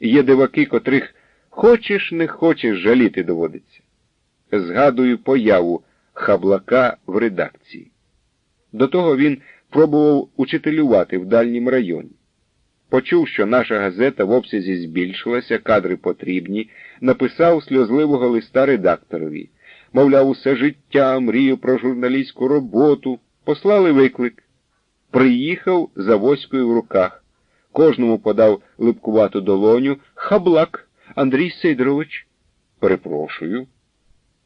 Є диваки, котрих хочеш не хочеш жаліти доводиться. Згадую появу хаблака в редакції. До того він пробував учителювати в дальнім районі. Почув, що наша газета в обсязі збільшилася, кадри потрібні, написав сльозливого листа редакторові. Мовляв, усе життя мрію про журналістську роботу. Послали виклик. Приїхав з авоською в руках. Кожному подав липкувату долоню. Хаблак, Андрій Сидорович. Перепрошую.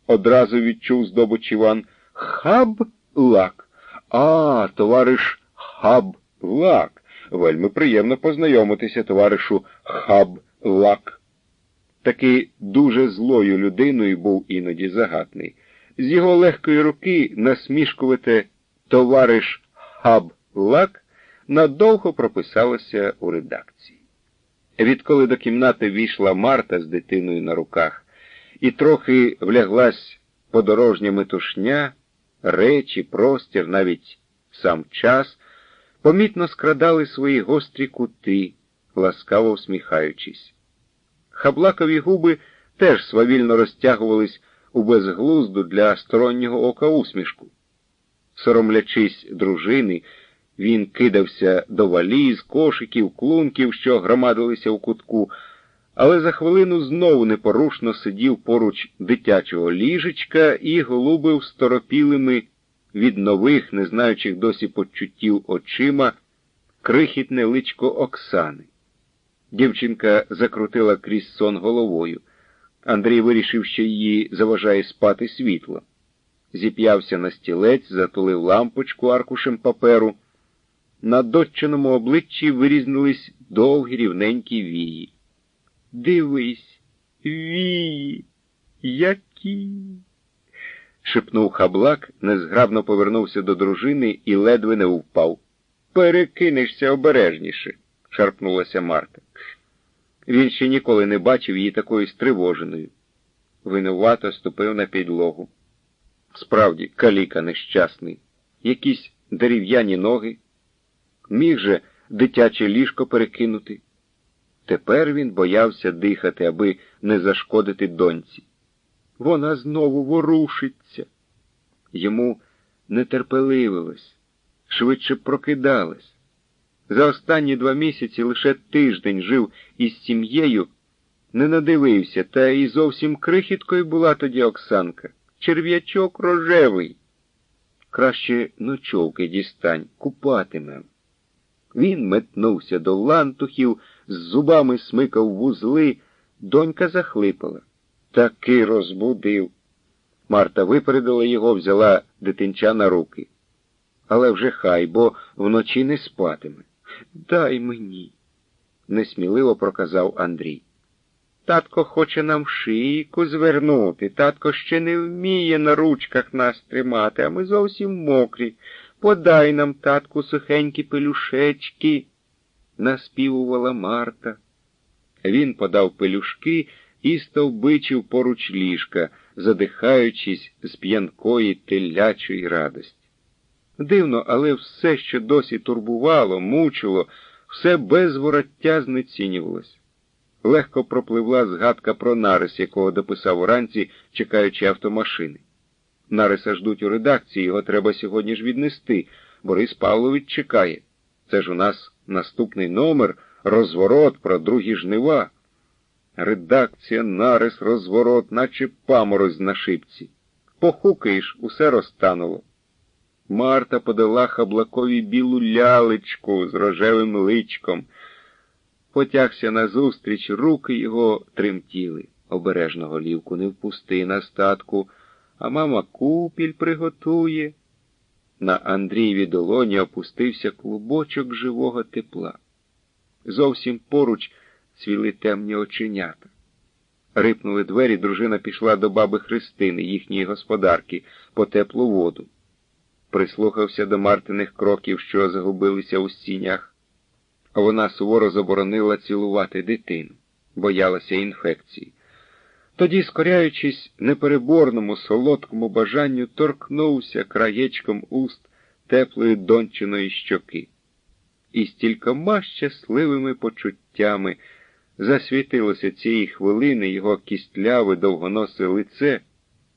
Одразу відчув здобич Іван. Хаблак. А, товариш Хаблак. Вельми приємно познайомитися, товаришу Хаблак. Таки дуже злою людиною був іноді Загатний. З його легкої руки насмішкувати товариш Хаблак надовго прописалося у редакції. Відколи до кімнати війшла Марта з дитиною на руках і трохи вляглась подорожня метушня, речі, простір, навіть сам час, помітно скрадали свої гострі кути, ласкаво всміхаючись. Хаблакові губи теж свавільно розтягувались у безглузду для стороннього ока усмішку. Соромлячись дружини, він кидався до валіз, кошиків, клунків, що громадилися у кутку, але за хвилину знову непорушно сидів поруч дитячого ліжечка і голубив сторопілими від нових, не знаючих досі почуттів очима, крихітне личко Оксани. Дівчинка закрутила крізь сон головою. Андрій вирішив, що її заважає спати світло. Зіп'явся на стілець, затулив лампочку аркушем паперу. На доччиному обличчі вирізнились довгі рівненькі вії. Дивись, вії, які. шепнув хаблак, незграбно повернувся до дружини і ледве не впав. Перекинешся обережніше, шарпнулася Марта. Він ще ніколи не бачив її такою стривоженою. Винувато ступив на підлогу. Справді, каліка нещасний, якісь дерев'яні ноги. Міг же дитяче ліжко перекинути. Тепер він боявся дихати, аби не зашкодити доньці. Вона знову ворушиться. Йому нетерпеливилось, швидше прокидалась. За останні два місяці лише тиждень жив із сім'єю, не надивився, та і зовсім крихіткою була тоді Оксанка. Черв'ячок рожевий. Краще ночовки дістань, купатиме. Він метнувся до лантухів, з зубами смикав вузли, донька захлипала. Таки розбудив. Марта випередила його, взяла дитинча на руки. Але вже хай, бо вночі не спатиме. Дай мені, несміливо проказав Андрій. Татко хоче нам шийку звернути. Татко ще не вміє на ручках нас тримати, а ми зовсім мокрі. Подай нам, татку, сухенькі пелюшечки, наспівувала Марта. Він подав пелюшки і стовбичив поруч ліжка, задихаючись з п'янкої телячої радості. Дивно, але все, що досі турбувало, мучило, все без вороття знецінювалось. Легко пропливла згадка про нарис, якого дописав уранці, чекаючи автомашини. Нариса ждуть у редакції, його треба сьогодні ж віднести. Борис Павлович чекає. Це ж у нас наступний номер, розворот про другі жнива. Редакція, нарис, розворот, наче паморозь на шипці. Похукаєш, усе розтануло. Марта подала хаблакові білу лялечку з рожевим личком. Потягся назустріч, руки його тремтіли. Обережно голівку не впусти на статку, а мама купіль приготує. На Андрієві долоні опустився клубочок живого тепла. Зовсім поруч цвіли темні оченята. Рипнули двері, дружина пішла до баби Христини, їхньої господарки, по теплу воду. Прислухався до Мартиних кроків, що загубилися у стінях, вона суворо заборонила цілувати дитину, боялася інфекції. Тоді, скоряючись непереборному солодкому бажанню, торкнувся краєчком уст теплої дончиної щоки. І стількома щасливими почуттями засвітилося цієї хвилини його кістляве довгоносе лице.